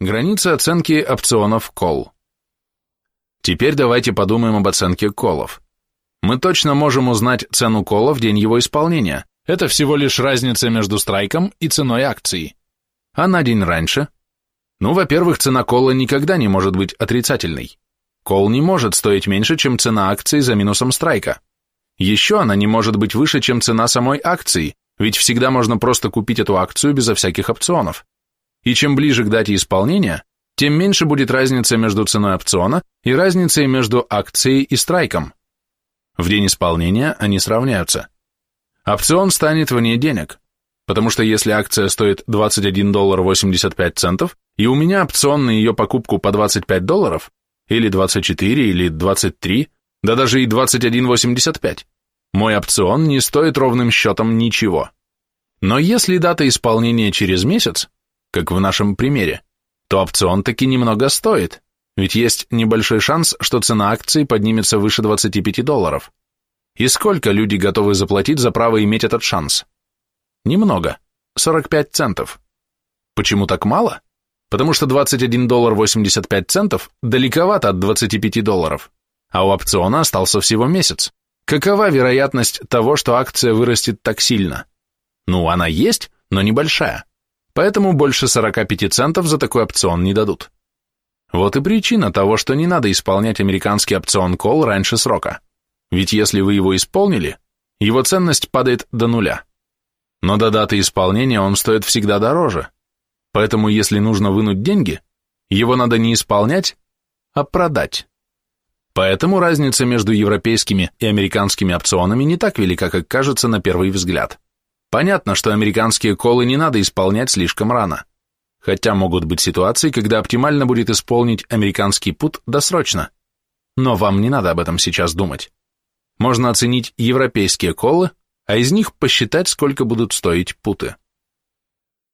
Границы оценки опционов кол. Теперь давайте подумаем об оценке колов. Мы точно можем узнать цену кола в день его исполнения. Это всего лишь разница между страйком и ценой акции. А на день раньше? Ну, во-первых, цена кола никогда не может быть отрицательной. Кол не может стоить меньше, чем цена акции за минусом страйка. Еще она не может быть выше, чем цена самой акции, ведь всегда можно просто купить эту акцию безо всяких опционов. И чем ближе к дате исполнения, тем меньше будет разница между ценой опциона и разницей между акцией и страйком. В день исполнения они сравняются. Опцион станет вне денег, потому что если акция стоит 21 доллар 85 центов, и у меня опцион на ее покупку по 25 долларов, или 24, или 23, да даже и 21,85, мой опцион не стоит ровным счетом ничего. Но если дата исполнения через месяц, как в нашем примере, то опцион таки немного стоит, ведь есть небольшой шанс, что цена акции поднимется выше 25 долларов. И сколько люди готовы заплатить за право иметь этот шанс? Немного, 45 центов. Почему так мало? Потому что 21 доллар 85 центов далековато от 25 долларов, а у опциона остался всего месяц. Какова вероятность того, что акция вырастет так сильно? Ну, она есть, но небольшая. Поэтому больше 45 центов за такой опцион не дадут. Вот и причина того, что не надо исполнять американский опцион кол раньше срока. Ведь если вы его исполнили, его ценность падает до нуля. Но до даты исполнения он стоит всегда дороже. Поэтому если нужно вынуть деньги, его надо не исполнять, а продать. Поэтому разница между европейскими и американскими опционами не так велика, как кажется на первый взгляд. Понятно, что американские колы не надо исполнять слишком рано. Хотя могут быть ситуации, когда оптимально будет исполнить американский пут досрочно. Но вам не надо об этом сейчас думать. Можно оценить европейские колы, а из них посчитать, сколько будут стоить путы.